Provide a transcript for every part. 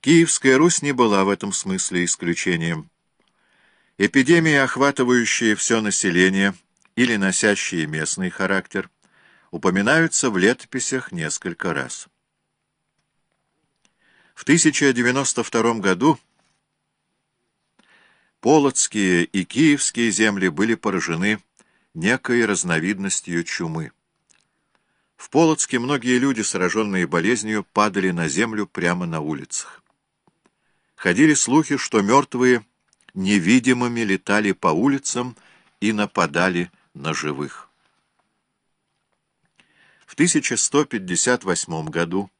Киевская Русь не была в этом смысле исключением. Эпидемии, охватывающие все население или носящие местный характер, упоминаются в летописях несколько раз. В 1092 году Полоцкие и Киевские земли были поражены некой разновидностью чумы. В Полоцке многие люди, сраженные болезнью, падали на землю прямо на улицах. Ходили слухи, что мертвые невидимыми летали по улицам и нападали на живых. В 1158 году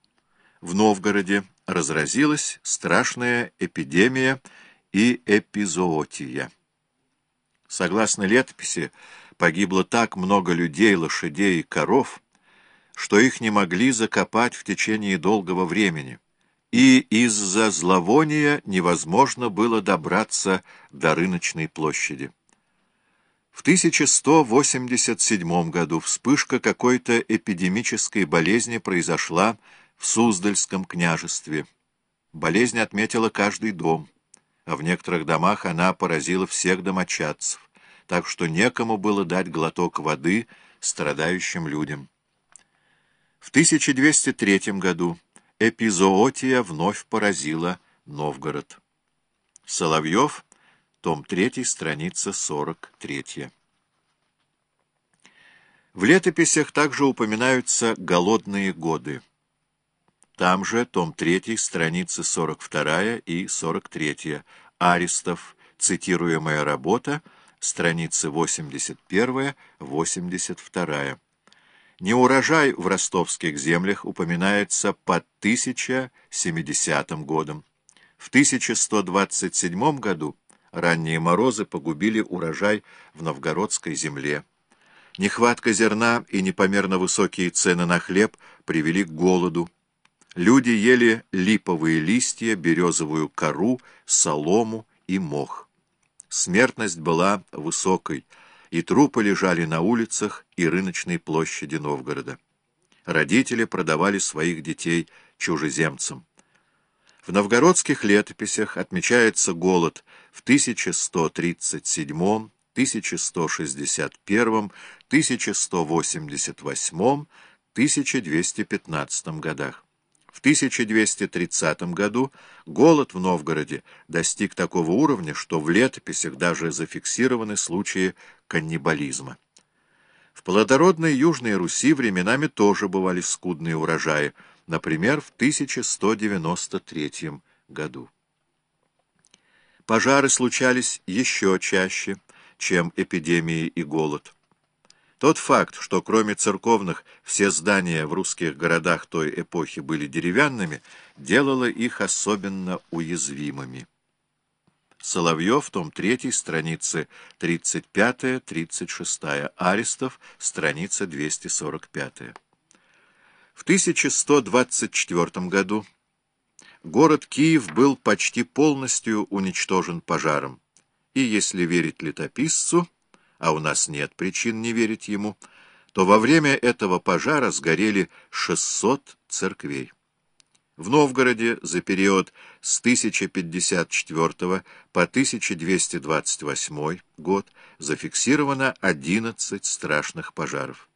в Новгороде разразилась страшная эпидемия и эпизоотия. Согласно летописи, погибло так много людей, лошадей и коров, что их не могли закопать в течение долгого времени, и из-за зловония невозможно было добраться до рыночной площади. В 1187 году вспышка какой-то эпидемической болезни произошла в Суздальском княжестве. Болезнь отметила каждый дом а в некоторых домах она поразила всех домочадцев, так что некому было дать глоток воды страдающим людям. В 1203 году эпизоотия вновь поразила Новгород. Соловьев, том 3, страница 43. В летописях также упоминаются голодные годы. Там же, том 3, страницы 42 и 43. Аристов, цитируемая работа, страницы 81-82. Неурожай в ростовских землях упоминается под 1070 годом. В 1127 году ранние морозы погубили урожай в новгородской земле. Нехватка зерна и непомерно высокие цены на хлеб привели к голоду. Люди ели липовые листья, березовую кору, солому и мох. Смертность была высокой, и трупы лежали на улицах и рыночной площади Новгорода. Родители продавали своих детей чужеземцам. В новгородских летописях отмечается голод в 1137, 1161, 1188, 1215 годах. В 1230 году голод в Новгороде достиг такого уровня, что в летописях даже зафиксированы случаи каннибализма. В плодородной Южной Руси временами тоже бывали скудные урожаи, например, в 1193 году. Пожары случались еще чаще, чем эпидемии и голод. Тот факт, что кроме церковных все здания в русских городах той эпохи были деревянными, делало их особенно уязвимыми. Соловьев, том 3, страницы 35-36, Аристов, страница 245. В 1124 году город Киев был почти полностью уничтожен пожаром, и, если верить летописцу, а у нас нет причин не верить ему, то во время этого пожара сгорели 600 церквей. В Новгороде за период с 1054 по 1228 год зафиксировано 11 страшных пожаров.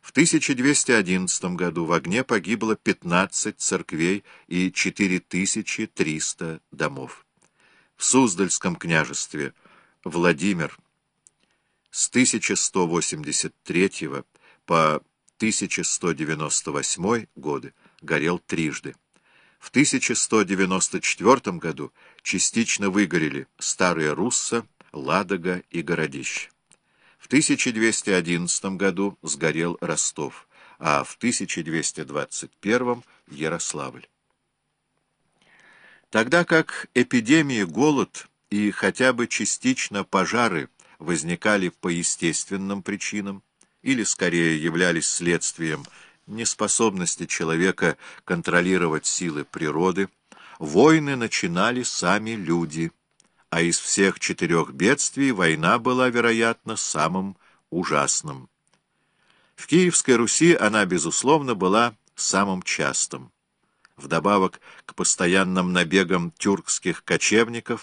В 1211 году в огне погибло 15 церквей и 4300 домов. В Суздальском княжестве Владимир с 1183 по 1198 годы горел трижды. В 1194 году частично выгорели Старая Русса, Ладога и Городище. В 1211 году сгорел Ростов, а в 1221 Ярославль. Тогда как эпидемии, голод и хотя бы частично пожары возникали по естественным причинам или, скорее, являлись следствием неспособности человека контролировать силы природы, войны начинали сами люди, а из всех четырех бедствий война была, вероятно, самым ужасным. В Киевской Руси она, безусловно, была самым частым. Вдобавок к постоянным набегам тюркских кочевников